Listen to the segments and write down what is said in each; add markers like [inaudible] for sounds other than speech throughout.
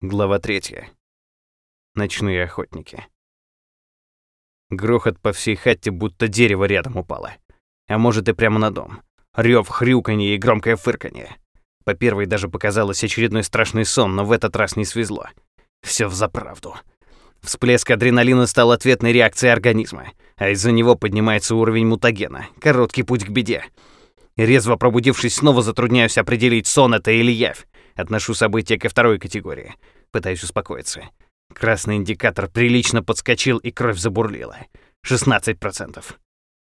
Глава 3. Ночные охотники. Грохот по всей хате, будто дерево рядом упало. А может и прямо на дом. Рёв, хрюканье и громкое фырканье. По первой даже показалось очередной страшный сон, но в этот раз не свезло. Всё взаправду. Всплеск адреналина стал ответной реакцией организма, а из-за него поднимается уровень мутагена. Короткий путь к беде. Резво пробудившись, снова затрудняюсь определить, сон это или явь. Отношу события ко второй категории. Пытаюсь успокоиться. Красный индикатор прилично подскочил, и кровь забурлила. 16%.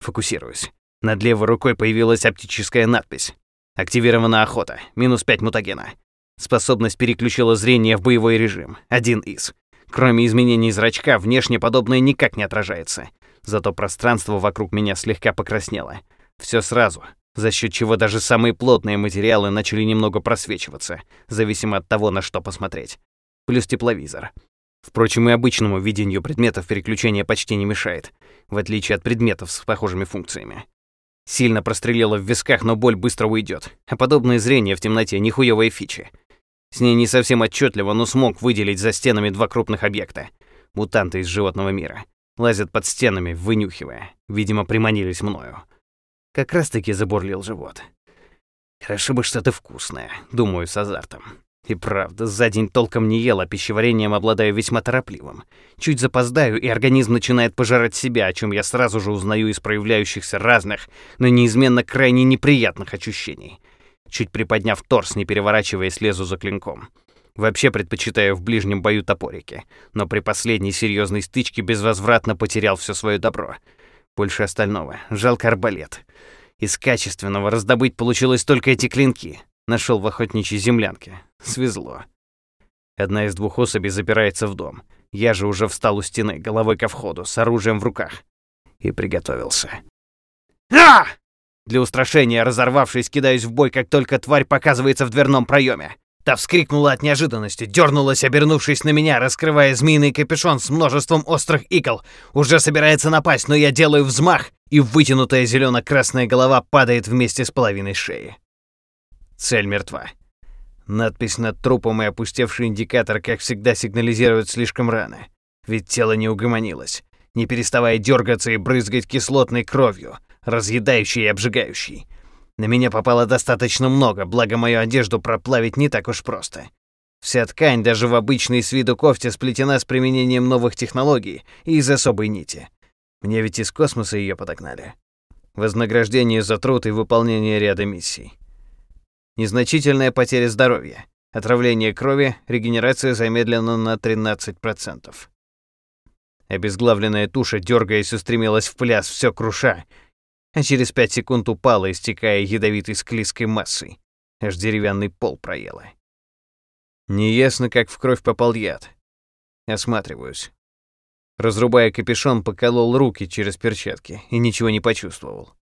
Фокусируюсь. Над левой рукой появилась оптическая надпись. Активирована охота. Минус 5 мутагена. Способность переключила зрение в боевой режим. Один из. Кроме изменений зрачка, внешне подобное никак не отражается. Зато пространство вокруг меня слегка покраснело. Все сразу, за счет чего даже самые плотные материалы начали немного просвечиваться, зависимо от того, на что посмотреть. Плюс тепловизор. Впрочем, и обычному видению предметов переключение почти не мешает, в отличие от предметов с похожими функциями. Сильно прострелило в висках, но боль быстро уйдет, а подобное зрение в темноте нихуевая фичи. С ней не совсем отчетливо, но смог выделить за стенами два крупных объекта. Мутанты из животного мира. Лазят под стенами, вынюхивая. Видимо, приманились мною. Как раз-таки забурлил живот. Хорошо бы что-то вкусное, думаю с азартом. И правда, за день толком не ел, а пищеварением обладаю весьма торопливым. Чуть запоздаю, и организм начинает пожирать себя, о чем я сразу же узнаю из проявляющихся разных, но неизменно крайне неприятных ощущений. Чуть приподняв торс, не переворачиваясь, лезу за клинком. Вообще предпочитаю в ближнем бою топорики, но при последней серьезной стычке безвозвратно потерял все свое добро. Больше остального. Жалко арбалет. Из качественного раздобыть получилось только эти клинки. Нашел в охотничьей землянке. Свезло. Одна из двух особей запирается в дом. Я же уже встал у стены, головой ко входу, с оружием в руках. И приготовился. А! Для устрашения, разорвавшись, кидаюсь в бой, как только тварь показывается в дверном проеме. Та вскрикнула от неожиданности, дернулась, обернувшись на меня, раскрывая змеиный капюшон с множеством острых игл. Уже собирается напасть, но я делаю взмах, и вытянутая зелено-красная голова падает вместе с половиной шеи. Цель мертва. Надпись над трупом и опустевший индикатор, как всегда, сигнализируют слишком рано. Ведь тело не угомонилось, не переставая дергаться и брызгать кислотной кровью, разъедающей и обжигающей. На меня попало достаточно много, благо мою одежду проплавить не так уж просто. Вся ткань, даже в обычной с виду кофте, сплетена с применением новых технологий и из особой нити. Мне ведь из космоса ее подогнали. Вознаграждение за труд и выполнение ряда миссий. Незначительная потеря здоровья. Отравление крови, регенерация замедлена на 13%. Обезглавленная туша, дергаясь, устремилась в пляс, все круша, а через пять секунд упала, истекая ядовитой склизкой массой. Аж деревянный пол проела. Неясно, как в кровь попал яд. Осматриваюсь. Разрубая капюшон, поколол руки через перчатки и ничего не почувствовал.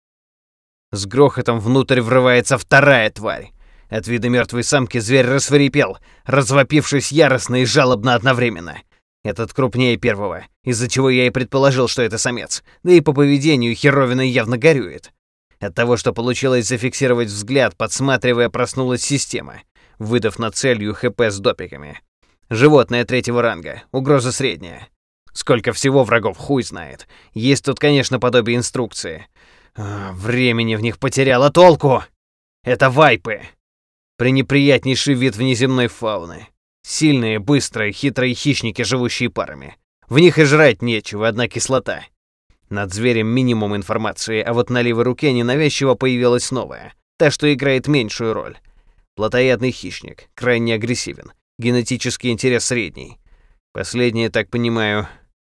С грохотом внутрь врывается вторая тварь. От вида мертвой самки зверь рассверепел, развопившись яростно и жалобно одновременно. Этот крупнее первого, из-за чего я и предположил, что это самец, да и по поведению херовина явно горюет. От того, что получилось зафиксировать взгляд, подсматривая, проснулась система, выдав на целью ХП с допиками. Животное третьего ранга, угроза средняя. Сколько всего врагов хуй знает. Есть тут, конечно, подобие инструкции. А, времени в них потеряло толку. Это вайпы. Пренеприятнейший вид внеземной фауны. Сильные, быстрые, хитрые хищники, живущие парами. В них и жрать нечего, одна кислота. Над зверем минимум информации, а вот на левой руке ненавязчиво появилась новая. Та, что играет меньшую роль. Плотоядный хищник, крайне агрессивен. Генетический интерес средний. Последнее, так понимаю,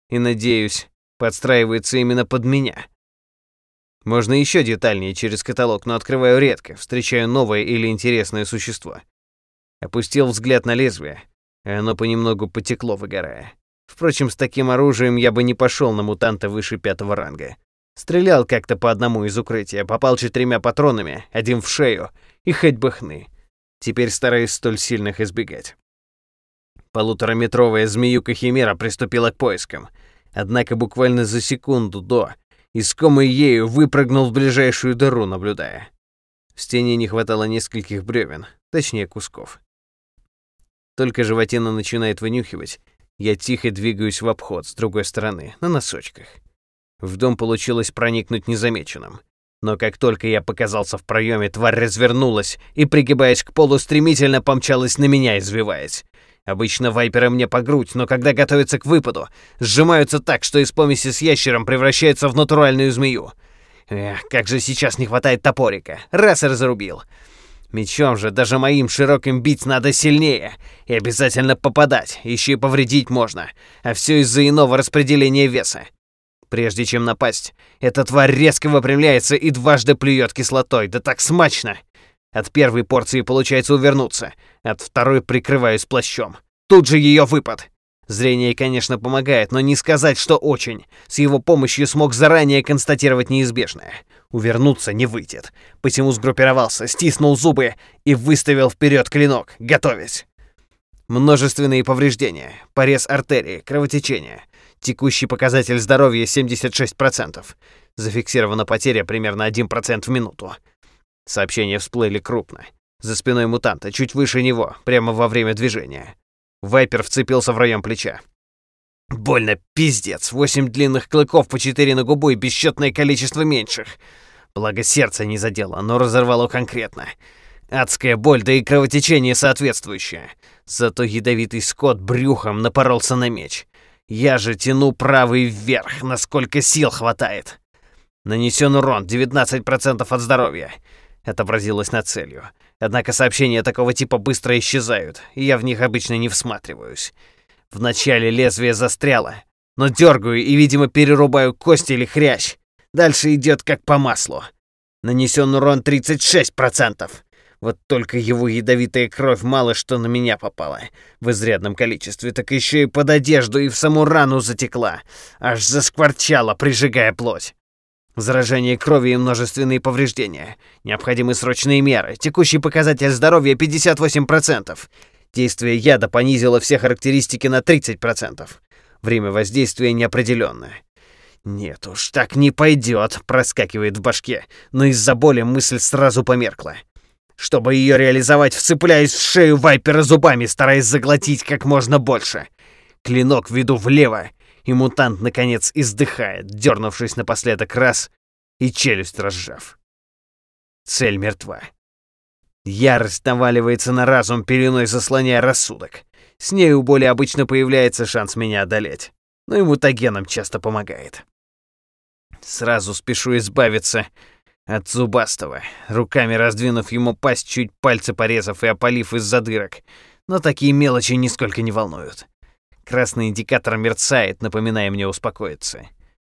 и, надеюсь, подстраивается именно под меня. Можно еще детальнее через каталог, но открываю редко, встречаю новое или интересное существо. Опустил взгляд на лезвие, оно понемногу потекло, выгорая. Впрочем, с таким оружием я бы не пошел на мутанта выше пятого ранга. Стрелял как-то по одному из укрытия, попал четырьмя патронами, один в шею, и хоть бы хны. Теперь стараюсь столь сильных избегать. Полутораметровая змеюка-химера приступила к поискам. Однако буквально за секунду до, искомый ею выпрыгнул в ближайшую дыру, наблюдая. В стене не хватало нескольких бревен, точнее кусков. Только животина начинает вынюхивать, я тихо двигаюсь в обход с другой стороны, на носочках. В дом получилось проникнуть незамеченным. Но как только я показался в проеме, тварь развернулась и, пригибаясь к полу, стремительно помчалась на меня, извиваясь. Обычно вайперы мне по грудь, но когда готовятся к выпаду, сжимаются так, что из помеси с ящером превращаются в натуральную змею. Эх, как же сейчас не хватает топорика. Раз и разрубил. Мечом же даже моим широким бить надо сильнее. И обязательно попадать, еще и повредить можно. А все из-за иного распределения веса. Прежде чем напасть, эта тварь резко выпрямляется и дважды плюет кислотой, да так смачно. От первой порции получается увернуться, от второй прикрываюсь плащом. Тут же ее выпад. Зрение, конечно, помогает, но не сказать, что очень. С его помощью смог заранее констатировать неизбежное. Увернуться не выйдет. Посему сгруппировался, стиснул зубы и выставил вперед клинок, готовясь. Множественные повреждения, порез артерии, кровотечение. Текущий показатель здоровья 76%. Зафиксирована потеря примерно 1% в минуту. Сообщения всплыли крупно. За спиной мутанта, чуть выше него, прямо во время движения. Вайпер вцепился в район плеча. Больно, пиздец. Восемь длинных клыков по четыре на губу и бесчетное количество меньших. Благо сердце не задело, но разорвало конкретно. Адская боль, да и кровотечение соответствующее. Зато ядовитый скот брюхом напоролся на меч. Я же тяну правый вверх, насколько сил хватает. Нанесен урон 19% от здоровья. Отобразилось над целью. Однако сообщения такого типа быстро исчезают, и я в них обычно не всматриваюсь. Вначале лезвие застряло, но дергаю и, видимо, перерубаю кость или хрящ. Дальше идет как по маслу. Нанесен урон 36%. Вот только его ядовитая кровь мало что на меня попала. В изрядном количестве, так еще и под одежду и в саму рану затекла. Аж заскворчала, прижигая плоть. Заражение крови и множественные повреждения. Необходимы срочные меры. Текущий показатель здоровья 58%. Действие яда понизило все характеристики на 30%. Время воздействия неопределенное. «Нет уж, так не пойдет», — проскакивает в башке, но из-за боли мысль сразу померкла. Чтобы ее реализовать, вцепляюсь в шею Вайпера зубами, стараясь заглотить как можно больше. Клинок веду влево, и мутант, наконец, издыхает, дернувшись напоследок раз и челюсть разжав. Цель мертва. Ярость наваливается на разум, пеленой заслоняя рассудок. С ней у боли обычно появляется шанс меня одолеть, но и мутагенам часто помогает. Сразу спешу избавиться от зубастого, руками раздвинув ему пасть, чуть пальцы порезав и опалив из-за дырок, но такие мелочи нисколько не волнуют. Красный индикатор мерцает, напоминая мне успокоиться.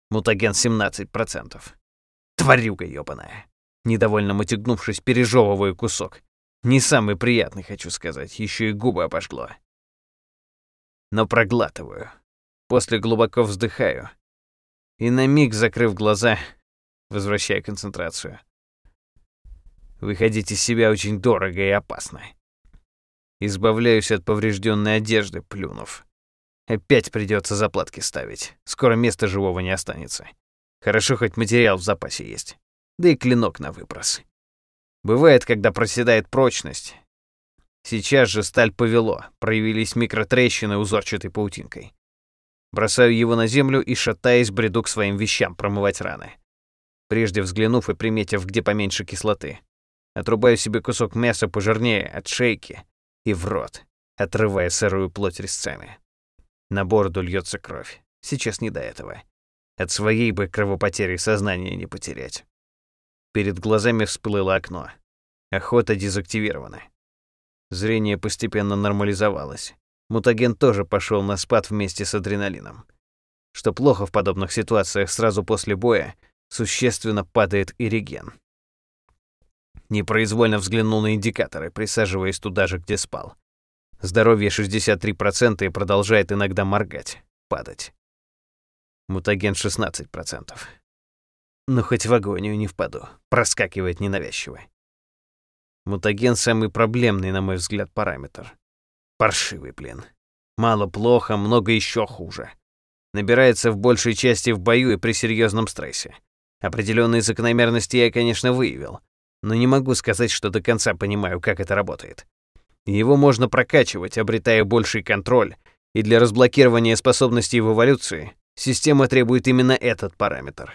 Мутаген 17%. Тварюга ёбаная. Недовольно мотягнувшись, пережевываю кусок. Не самый приятный, хочу сказать, еще и губы обожгло. Но проглатываю. После глубоко вздыхаю. И на миг, закрыв глаза, возвращаю концентрацию. Выходить из себя очень дорого и опасно. Избавляюсь от поврежденной одежды, плюнув. Опять придется заплатки ставить. Скоро места живого не останется. Хорошо, хоть материал в запасе есть. Да и клинок на выброс. Бывает, когда проседает прочность. Сейчас же сталь повело, проявились микротрещины узорчатой паутинкой. Бросаю его на землю и, шатаясь, бреду к своим вещам промывать раны. Прежде взглянув и приметив, где поменьше кислоты. Отрубаю себе кусок мяса пожирнее от шейки и в рот, отрывая сырую плоть резцами. На бороду льется кровь. Сейчас не до этого. От своей бы кровопотери сознание не потерять. Перед глазами всплыло окно. Охота дезактивирована. Зрение постепенно нормализовалось. Мутаген тоже пошел на спад вместе с адреналином. Что плохо в подобных ситуациях сразу после боя, существенно падает и реген. Непроизвольно взглянул на индикаторы, присаживаясь туда же, где спал. Здоровье 63% и продолжает иногда моргать, падать. Мутаген 16%. Ну, хоть в агонию не впаду. Проскакивает ненавязчиво. Мутаген самый проблемный, на мой взгляд, параметр. Паршивый, блин. Мало плохо, много еще хуже. Набирается в большей части в бою и при серьезном стрессе. Определенные закономерности я, конечно, выявил, но не могу сказать, что до конца понимаю, как это работает. Его можно прокачивать, обретая больший контроль, и для разблокирования способностей в эволюции система требует именно этот параметр.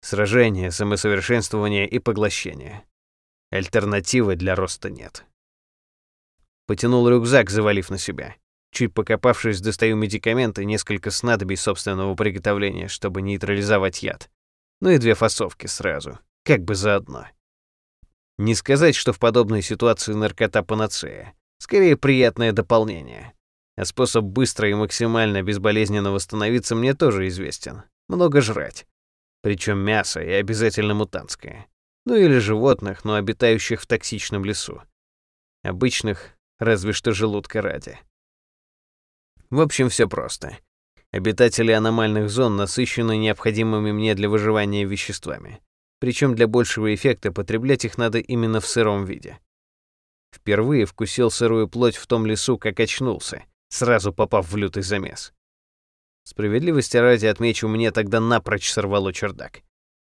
Сражение, самосовершенствование и поглощение. Альтернативы для роста нет. Потянул рюкзак, завалив на себя. Чуть покопавшись, достаю медикаменты, несколько снадобий собственного приготовления, чтобы нейтрализовать яд. Ну и две фасовки сразу, как бы заодно. Не сказать, что в подобной ситуации наркота панацея. Скорее, приятное дополнение. А способ быстро и максимально безболезненно восстановиться мне тоже известен. Много жрать. Причем мясо и обязательно мутантское. Ну или животных, но обитающих в токсичном лесу. Обычных, разве что желудка ради. В общем, все просто. Обитатели аномальных зон насыщены необходимыми мне для выживания веществами. Причем для большего эффекта потреблять их надо именно в сыром виде. Впервые вкусил сырую плоть в том лесу, как очнулся, сразу попав в лютый замес. Справедливости ради отмечу, мне тогда напрочь сорвало чердак.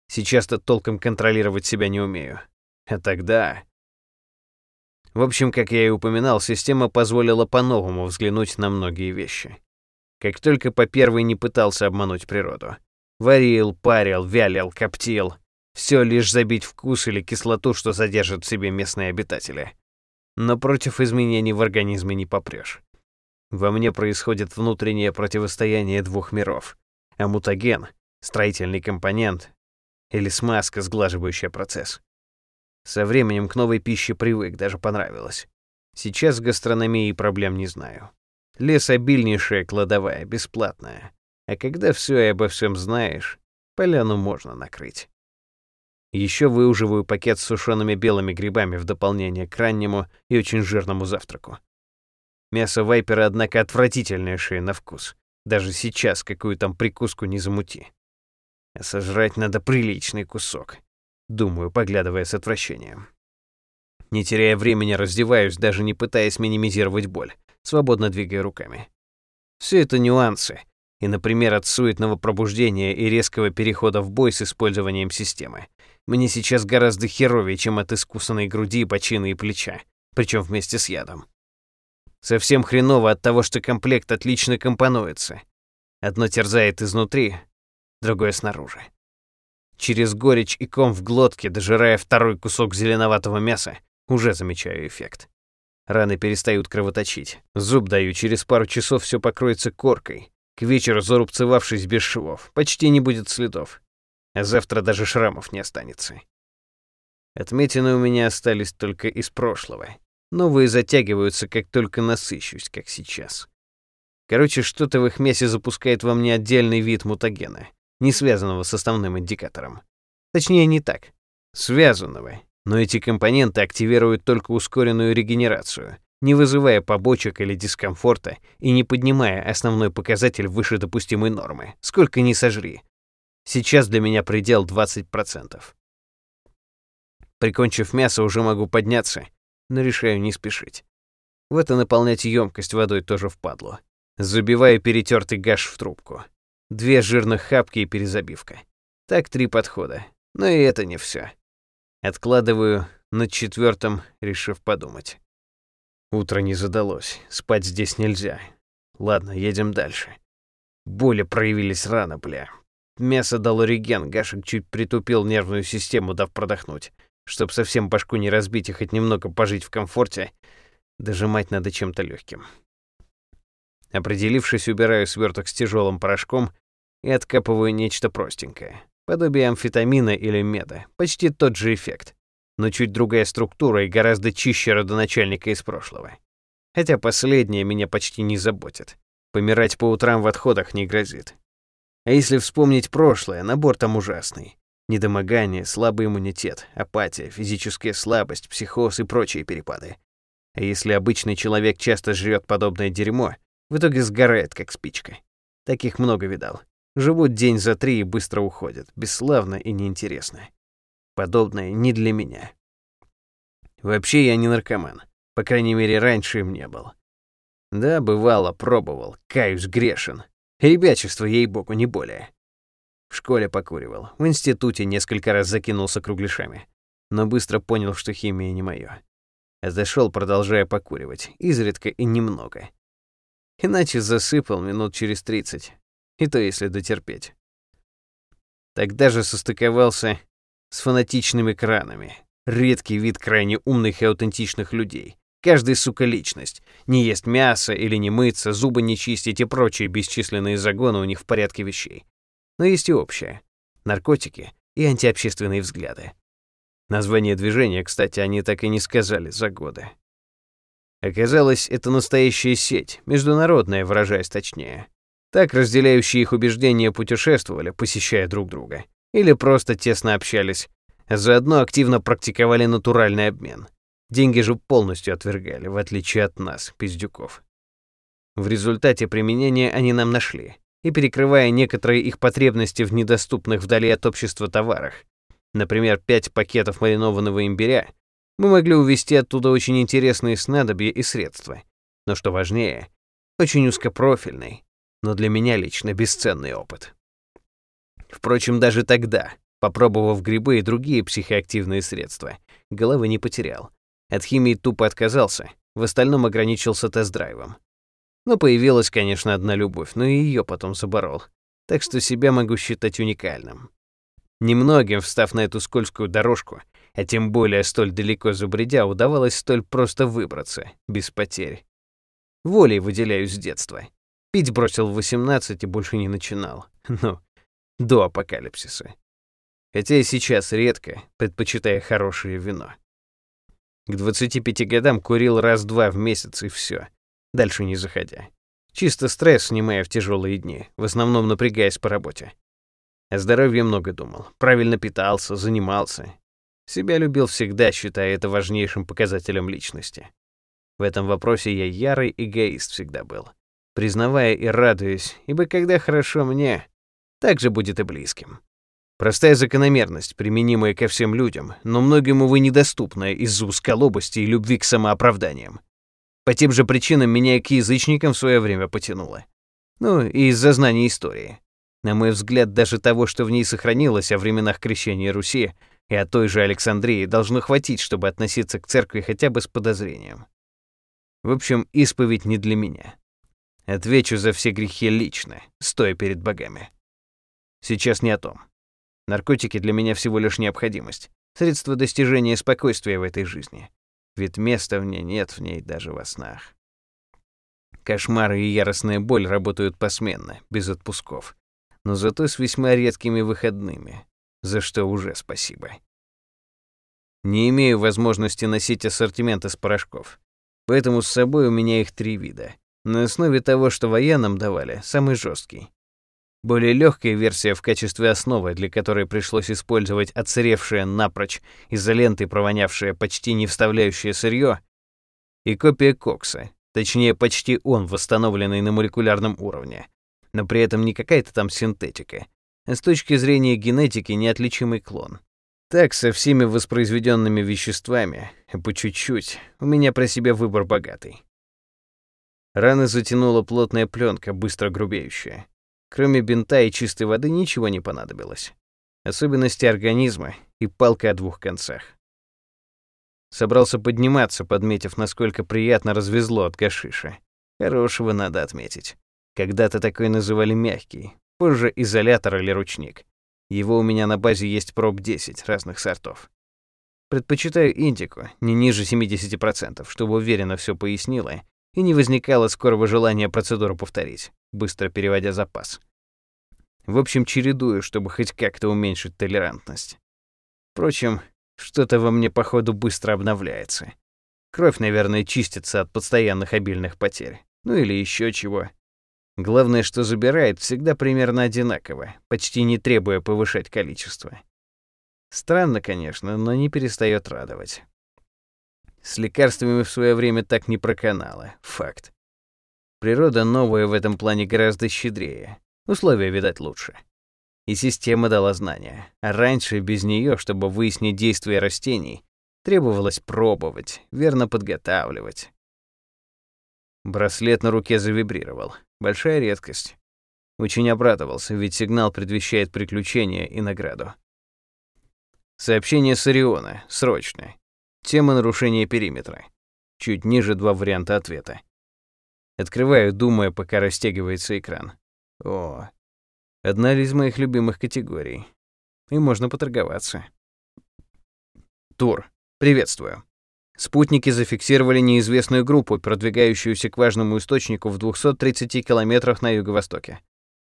Сейчас-то толком контролировать себя не умею. А тогда... В общем, как я и упоминал, система позволила по-новому взглянуть на многие вещи. Как только по первой не пытался обмануть природу. Варил, парил, вялил, коптил, все лишь забить вкус или кислоту, что содержат в себе местные обитатели. Но против изменений в организме не попрешь. Во мне происходит внутреннее противостояние двух миров. А мутаген — строительный компонент или смазка, сглаживающая процесс. Со временем к новой пище привык, даже понравилось. Сейчас с гастрономией проблем не знаю. Лес обильнейшая кладовая, бесплатная. А когда все и обо всем знаешь, поляну можно накрыть. Еще выуживаю пакет с сушеными белыми грибами в дополнение к раннему и очень жирному завтраку. Мясо вайпера, однако, отвратительнейшее на вкус. Даже сейчас какую там прикуску не замути. А сожрать надо приличный кусок. Думаю, поглядывая с отвращением. Не теряя времени, раздеваюсь, даже не пытаясь минимизировать боль, свободно двигая руками. Все это нюансы, и, например, от суетного пробуждения и резкого перехода в бой с использованием системы. Мне сейчас гораздо херовее, чем от искусанной груди, бочины и плеча, причем вместе с ядом. Совсем хреново от того, что комплект отлично компонуется. Одно терзает изнутри, другое снаружи. Через горечь и ком в глотке, дожирая второй кусок зеленоватого мяса, уже замечаю эффект. Раны перестают кровоточить. Зуб даю, через пару часов все покроется коркой. К вечеру, зарубцевавшись без швов, почти не будет следов а завтра даже шрамов не останется. Отметины у меня остались только из прошлого. Новые затягиваются, как только насыщусь, как сейчас. Короче, что-то в их мясе запускает во мне отдельный вид мутагена, не связанного с основным индикатором. Точнее, не так. Связанного. Но эти компоненты активируют только ускоренную регенерацию, не вызывая побочек или дискомфорта и не поднимая основной показатель выше допустимой нормы, сколько ни сожри, Сейчас для меня предел 20%. Прикончив мясо, уже могу подняться, но решаю не спешить. В это наполнять емкость водой тоже впадло. Забиваю перетертый гаш в трубку. Две жирных хапки и перезабивка. Так три подхода. Но и это не все. Откладываю над четвертым, решив подумать. Утро не задалось, спать здесь нельзя. Ладно, едем дальше. Боли проявились рано, бля. Мясо дало реген, Гашек чуть притупил нервную систему, дав продохнуть. Чтоб совсем башку не разбить и хоть немного пожить в комфорте, дожимать надо чем-то легким. Определившись, убираю сверток с тяжелым порошком и откапываю нечто простенькое. Подобие амфетамина или меда. Почти тот же эффект. Но чуть другая структура и гораздо чище родоначальника из прошлого. Хотя последнее меня почти не заботит. Помирать по утрам в отходах не грозит. А если вспомнить прошлое, набор там ужасный. Недомогание, слабый иммунитет, апатия, физическая слабость, психоз и прочие перепады. А если обычный человек часто жрет подобное дерьмо, в итоге сгорает, как спичка. Таких много видал. Живут день за три и быстро уходят, бесславно и неинтересно. Подобное не для меня. Вообще я не наркоман. По крайней мере, раньше им не был. Да, бывало, пробовал, каюсь грешен. Ребячество, ей-богу, не более. В школе покуривал, в институте несколько раз закинулся кругляшами, но быстро понял, что химия не моё. Зашел, продолжая покуривать, изредка и немного. Иначе засыпал минут через тридцать, и то если дотерпеть. Тогда же состыковался с фанатичными кранами. Редкий вид крайне умных и аутентичных людей. Каждый, сука, личность. Не ест мясо или не мыться, зубы не чистить и прочие бесчисленные загоны у них в порядке вещей. Но есть и общее. Наркотики и антиобщественные взгляды. Название движения, кстати, они так и не сказали за годы. Оказалось, это настоящая сеть, международная, выражаясь точнее. Так разделяющие их убеждения путешествовали, посещая друг друга. Или просто тесно общались, а заодно активно практиковали натуральный обмен. Деньги же полностью отвергали, в отличие от нас, пиздюков. В результате применения они нам нашли, и перекрывая некоторые их потребности в недоступных вдали от общества товарах, например, 5 пакетов маринованного имбиря, мы могли увезти оттуда очень интересные снадобья и средства. Но что важнее, очень узкопрофильный, но для меня лично бесценный опыт. Впрочем, даже тогда, попробовав грибы и другие психоактивные средства, головы не потерял. От химии тупо отказался, в остальном ограничился тест-драйвом. Но появилась, конечно, одна любовь, но и ее потом заборол. Так что себя могу считать уникальным. Немногим, встав на эту скользкую дорожку, а тем более столь далеко забредя, удавалось столь просто выбраться, без потерь. Волей выделяюсь с детства. Пить бросил в 18 и больше не начинал. [laughs] Ну, до апокалипсиса. Хотя и сейчас редко, предпочитая хорошее вино. К 25 годам курил раз-два в месяц и все. Дальше не заходя. Чисто стресс снимая в тяжелые дни, в основном напрягаясь по работе. О здоровье много думал, правильно питался, занимался. Себя любил всегда, считая это важнейшим показателем личности. В этом вопросе я ярый эгоист всегда был, признавая и радуясь, ибо когда хорошо мне, так же будет и близким. Простая закономерность, применимая ко всем людям, но многим, увы, недоступная из-за узколобости и любви к самооправданиям. По тем же причинам меня к язычникам в свое время потянуло. Ну, и из-за знания истории. На мой взгляд, даже того, что в ней сохранилось о временах крещения Руси и о той же Александрии, должно хватить, чтобы относиться к церкви хотя бы с подозрением. В общем, исповедь не для меня. Отвечу за все грехи лично, стоя перед богами. Сейчас не о том. Наркотики для меня всего лишь необходимость, средство достижения спокойствия в этой жизни. Ведь места мне нет в ней даже во снах. Кошмары и яростная боль работают посменно, без отпусков но зато с весьма редкими выходными, за что уже спасибо. Не имею возможности носить ассортимент из порошков, поэтому с собой у меня их три вида. На основе того, что военным давали, самый жесткий. Более легкая версия в качестве основы, для которой пришлось использовать отсыревшее напрочь изолентой провонявшее почти не вставляющее сырье, и копия кокса, точнее почти он, восстановленный на молекулярном уровне, но при этом не какая-то там синтетика, а с точки зрения генетики неотличимый клон. Так, со всеми воспроизведенными веществами, по чуть-чуть, у меня про себя выбор богатый. Раны затянула плотная пленка, быстро грубеющая. Кроме бинта и чистой воды ничего не понадобилось. Особенности организма и палка о двух концах. Собрался подниматься, подметив, насколько приятно развезло от гашиша. Хорошего надо отметить. Когда-то такой называли мягкий, позже изолятор или ручник. Его у меня на базе есть проб 10 разных сортов. Предпочитаю индику, не ниже 70%, чтобы уверенно все пояснила и не возникало скорого желания процедуру повторить, быстро переводя запас. В общем, чередую, чтобы хоть как-то уменьшить толерантность. Впрочем, что-то во мне, походу, быстро обновляется. Кровь, наверное, чистится от постоянных обильных потерь. Ну или еще чего. Главное, что забирает всегда примерно одинаково, почти не требуя повышать количество. Странно, конечно, но не перестает радовать. С лекарствами в свое время так не проканало, факт. Природа новая в этом плане гораздо щедрее, условия, видать, лучше. И система дала знания, а раньше без нее, чтобы выяснить действия растений, требовалось пробовать, верно подготавливать. Браслет на руке завибрировал. Большая редкость. Очень обрадовался, ведь сигнал предвещает приключение и награду. Сообщение с Ориона. Срочно. Тема нарушения периметра. Чуть ниже два варианта ответа. Открываю, думая, пока растягивается экран. О, одна из моих любимых категорий. И можно поторговаться. Тур. Приветствую. Спутники зафиксировали неизвестную группу, продвигающуюся к важному источнику в 230 километрах на юго-востоке.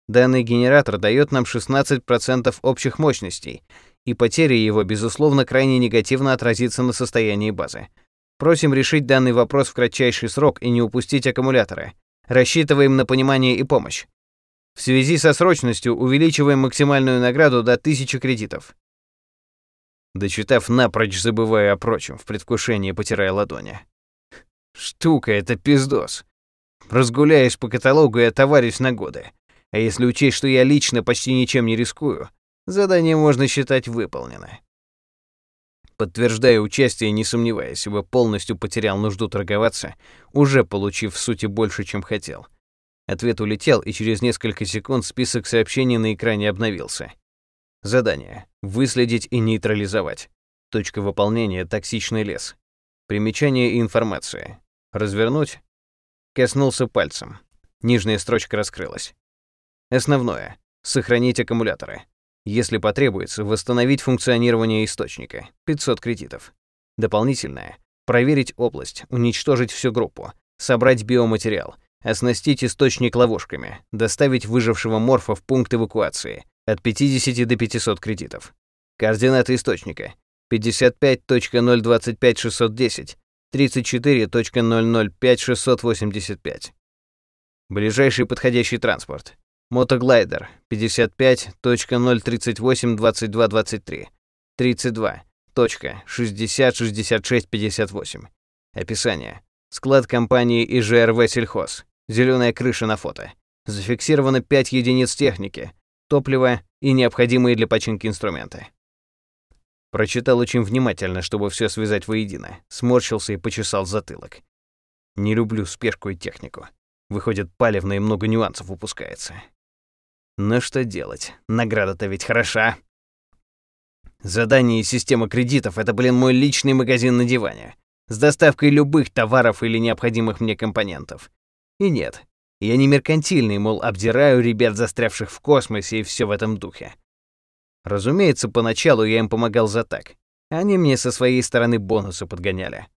Данный генератор дает нам 16% общих мощностей, и потеря его, безусловно, крайне негативно отразится на состоянии базы. Просим решить данный вопрос в кратчайший срок и не упустить аккумуляторы. Рассчитываем на понимание и помощь. В связи со срочностью увеличиваем максимальную награду до 1000 кредитов. Дочитав напрочь, забывая о прочем, в предвкушении потирая ладони. Штука это пиздос. Разгуляешь по каталогу и отоваришь на годы. А если учесть, что я лично почти ничем не рискую, задание можно считать выполнено. Подтверждаю участие, не сомневаясь, ибо полностью потерял нужду торговаться, уже получив в сути больше, чем хотел. Ответ улетел, и через несколько секунд список сообщений на экране обновился. Задание. Выследить и нейтрализовать. Точка выполнения — токсичный лес. Примечание и информация. Развернуть. Коснулся пальцем. Нижняя строчка раскрылась. Основное. Сохранить аккумуляторы. Если потребуется, восстановить функционирование источника. 500 кредитов. Дополнительное. Проверить область, уничтожить всю группу, собрать биоматериал, оснастить источник ловушками, доставить выжившего морфа в пункт эвакуации, от 50 до 500 кредитов. Координаты источника 55.025.610, 34.005.685. Ближайший подходящий транспорт. Мотоглайдер 55.038.2223, 32.606658. Описание. Склад компании ИЖРВ «Сельхоз». Зеленая крыша на фото. Зафиксировано 5 единиц техники, топливо и необходимые для починки инструменты. Прочитал очень внимательно, чтобы все связать воедино. Сморщился и почесал затылок. Не люблю спешку и технику. Выходит, палевно и много нюансов упускается. Но что делать? Награда-то ведь хороша. Задание и система кредитов — это, блин, мой личный магазин на диване. С доставкой любых товаров или необходимых мне компонентов. И нет, я не меркантильный, мол, обдираю ребят, застрявших в космосе и все в этом духе. Разумеется, поначалу я им помогал за так. Они мне со своей стороны бонусы подгоняли.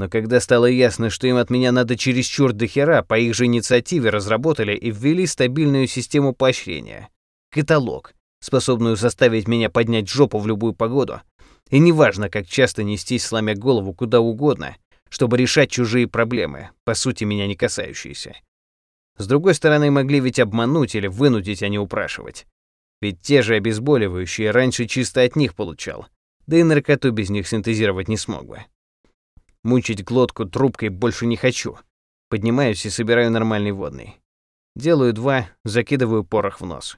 Но когда стало ясно, что им от меня надо чересчур до хера, по их же инициативе разработали и ввели стабильную систему поощрения. Каталог, способную заставить меня поднять жопу в любую погоду. И неважно, как часто нестись, сломя голову куда угодно, чтобы решать чужие проблемы, по сути, меня не касающиеся. С другой стороны, могли ведь обмануть или вынудить, а не упрашивать. Ведь те же обезболивающие раньше чисто от них получал, да и наркоту без них синтезировать не смог бы. Мучить глотку трубкой больше не хочу. Поднимаюсь и собираю нормальный водный. Делаю два, закидываю порох в нос.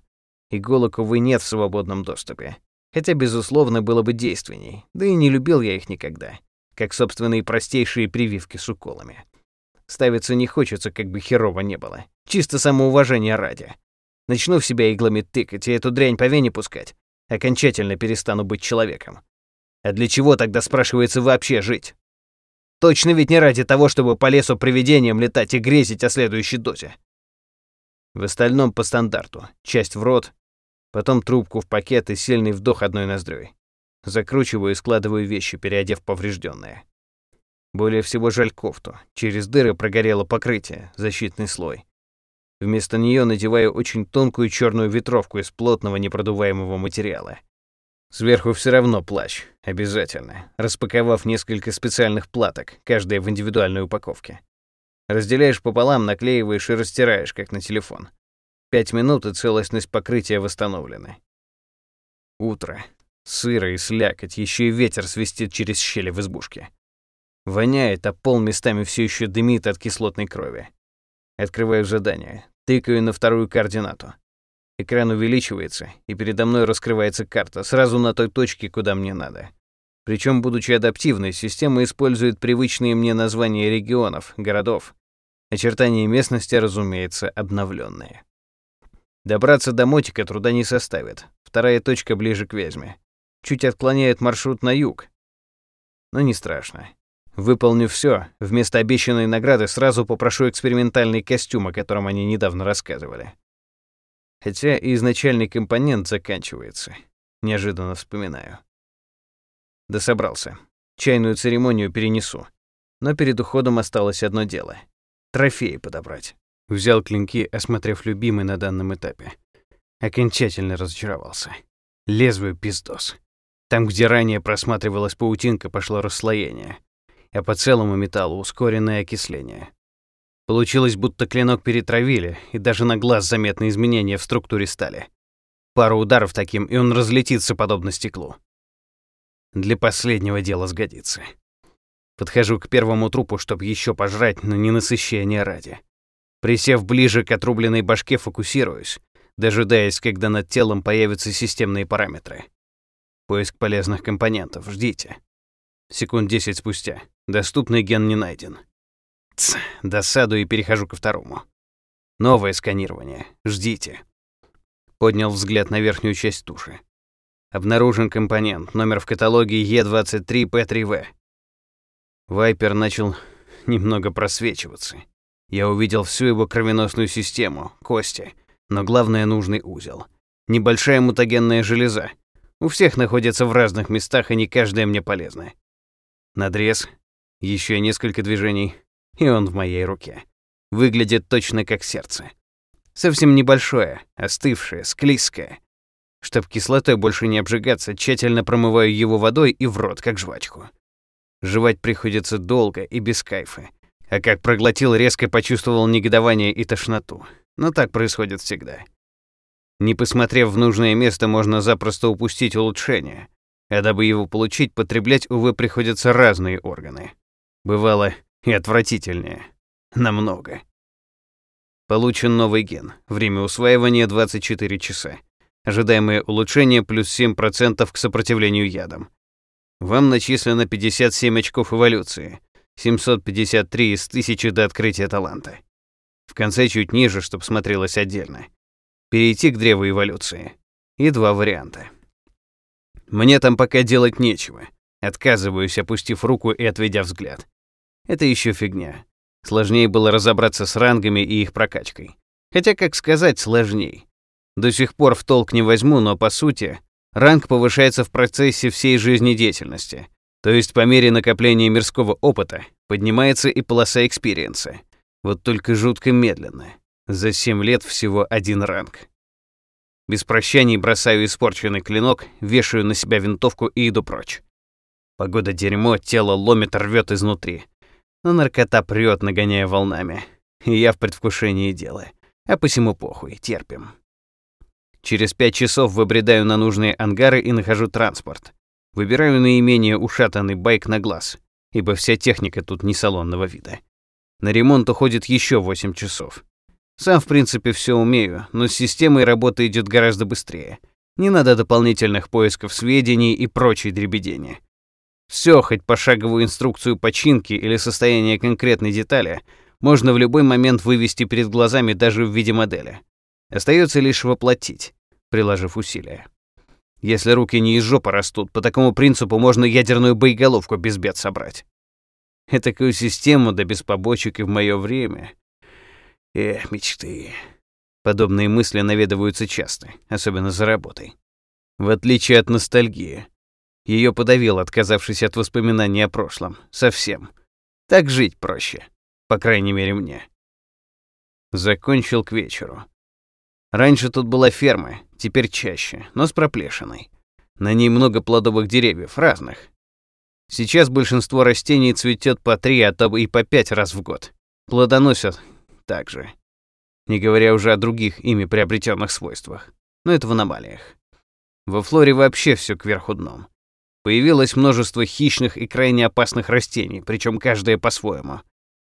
Иголок, увы, нет в свободном доступе. Хотя, безусловно, было бы действенней, да и не любил я их никогда, как собственные простейшие прививки с уколами. Ставиться не хочется, как бы херово не было. Чисто самоуважение ради. Начну в себя иглами тыкать и эту дрянь по вене пускать. Окончательно перестану быть человеком. А для чего тогда, спрашивается, вообще жить? Точно ведь не ради того, чтобы по лесу привидением летать и грезить о следующей дозе. В остальном по стандарту. Часть в рот, потом трубку в пакет и сильный вдох одной ноздрёй. Закручиваю и складываю вещи, переодев поврежденные. Более всего жаль кофту. Через дыры прогорело покрытие, защитный слой. Вместо нее надеваю очень тонкую черную ветровку из плотного непродуваемого материала. Сверху все равно плащ, обязательно, распаковав несколько специальных платок, каждая в индивидуальной упаковке. Разделяешь пополам, наклеиваешь и растираешь, как на телефон. Пять минут, и целостность покрытия восстановлена. Утро. Сыро и слякоть, еще и ветер свистит через щели в избушке. Воняет, а пол местами все еще дымит от кислотной крови. Открываю задание. Тыкаю на вторую координату. Экран увеличивается, и передо мной раскрывается карта, сразу на той точке, куда мне надо. Причем, будучи адаптивной, система использует привычные мне названия регионов, городов. Очертания местности, разумеется, обновленные. Добраться до Мотика труда не составит. Вторая точка ближе к Вязьме. Чуть отклоняет маршрут на юг, Но не страшно. Выполню все, вместо обещанной награды сразу попрошу экспериментальный костюм, о котором они недавно рассказывали. Хотя и изначальный компонент заканчивается. Неожиданно вспоминаю. Да собрался. Чайную церемонию перенесу. Но перед уходом осталось одно дело. Трофеи подобрать. Взял клинки, осмотрев любимый на данном этапе. Окончательно разочаровался. Лезвию пиздос. Там, где ранее просматривалась паутинка, пошло расслоение, а по целому металлу ускоренное окисление. Получилось, будто клинок перетравили, и даже на глаз заметны изменения в структуре стали. Пару ударов таким, и он разлетится подобно стеклу. Для последнего дела сгодится. Подхожу к первому трупу, чтобы еще пожрать, но не насыщение ради. Присев ближе к отрубленной башке, фокусируюсь, дожидаясь, когда над телом появятся системные параметры. Поиск полезных компонентов. Ждите. Секунд 10 спустя. Доступный ген не найден. Тс, досаду и перехожу ко второму. Новое сканирование. Ждите. Поднял взгляд на верхнюю часть туши. Обнаружен компонент, номер в каталоге Е23П3В. Вайпер начал немного просвечиваться. Я увидел всю его кровеносную систему, кости, но главное нужный узел. Небольшая мутагенная железа. У всех находится в разных местах, и не каждая мне полезна. Надрез, еще несколько движений, и он в моей руке. Выглядит точно как сердце. Совсем небольшое, остывшее, склизкое. Чтоб кислотой больше не обжигаться, тщательно промываю его водой и в рот, как жвачку. Жевать приходится долго и без кайфа. А как проглотил, резко почувствовал негодование и тошноту. Но так происходит всегда. Не посмотрев в нужное место, можно запросто упустить улучшение. А дабы его получить, потреблять, увы, приходится разные органы. Бывало и отвратительнее. Намного. Получен новый ген. Время усваивания 24 часа. Ожидаемое улучшение плюс 7% к сопротивлению ядам. Вам начислено 57 очков эволюции. 753 из 1000 до открытия таланта. В конце чуть ниже, чтобы смотрелось отдельно. Перейти к древу эволюции. И два варианта. Мне там пока делать нечего. Отказываюсь, опустив руку и отведя взгляд. Это еще фигня. Сложнее было разобраться с рангами и их прокачкой. Хотя, как сказать, сложней. До сих пор в толк не возьму, но по сути, ранг повышается в процессе всей жизнедеятельности. То есть по мере накопления мирского опыта поднимается и полоса экспириенса. Вот только жутко медленно. За 7 лет всего один ранг. Без прощаний бросаю испорченный клинок, вешаю на себя винтовку и иду прочь. Погода дерьмо, тело ломит, рвет изнутри. Но наркота прет, нагоняя волнами. И я в предвкушении дела. А посему похуй, терпим. Через пять часов выбредаю на нужные ангары и нахожу транспорт. Выбираю наименее ушатанный байк на глаз, ибо вся техника тут не салонного вида. На ремонт уходит еще 8 часов. Сам, в принципе, все умею, но с системой работа идет гораздо быстрее. Не надо дополнительных поисков сведений и прочей дребедения. Все, хоть пошаговую инструкцию починки или состояние конкретной детали, можно в любой момент вывести перед глазами даже в виде модели. Остается лишь воплотить, приложив усилия. Если руки не из жопы растут, по такому принципу можно ядерную боеголовку без бед собрать. И такую систему, да без побочек и в мое время. Эх, мечты. Подобные мысли наведываются часто, особенно за работой. В отличие от ностальгии. Ее подавил, отказавшись от воспоминаний о прошлом. Совсем. Так жить проще. По крайней мере, мне. Закончил к вечеру. Раньше тут была ферма, теперь чаще, но с проплешиной. На ней много плодовых деревьев, разных. Сейчас большинство растений цветет по три, а то и по пять раз в год. Плодоносят также. Не говоря уже о других ими приобретенных свойствах. Но это в аномалиях. Во флоре вообще все кверху дном. Появилось множество хищных и крайне опасных растений, причем каждое по-своему.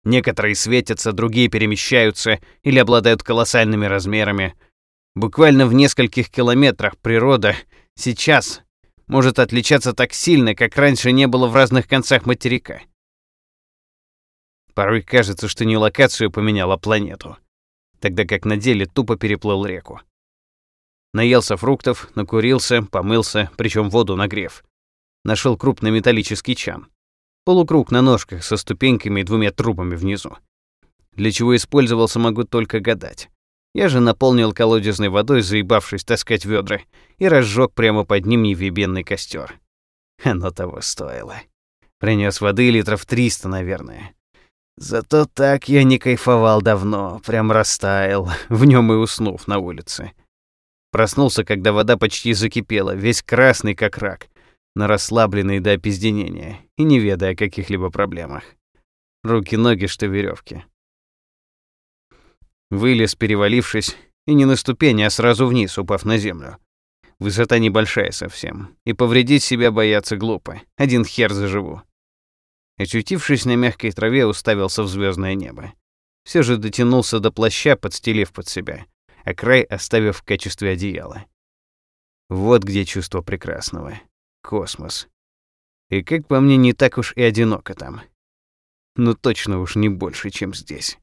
Некоторые светятся, другие перемещаются или обладают колоссальными размерами – Буквально в нескольких километрах природа сейчас может отличаться так сильно, как раньше не было в разных концах материка. Порой кажется, что не локацию поменял, а планету, тогда как на деле тупо переплыл реку. Наелся фруктов, накурился, помылся, причем воду нагрев. Нашел крупный металлический чан. Полукруг на ножках со ступеньками и двумя трубами внизу. Для чего использовался, могу только гадать. Я же наполнил колодезной водой, заебавшись таскать ведра, и разжег прямо под ним невъебенный костер. Оно того стоило. Принес воды литров 300, наверное. Зато так я не кайфовал давно, прям растаял, в нем и уснув на улице. Проснулся, когда вода почти закипела, весь красный как рак, но расслабленный до опизденения и не ведая о каких-либо проблемах. Руки-ноги, что веревки. Вылез, перевалившись, и не на ступени, а сразу вниз, упав на землю. Высота небольшая совсем, и повредить себя бояться глупо. Один хер заживу. Очутившись на мягкой траве, уставился в звездное небо. Все же дотянулся до плаща, подстелив под себя, а край оставив в качестве одеяла. Вот где чувство прекрасного. Космос. И как по мне, не так уж и одиноко там. Но точно уж не больше, чем здесь.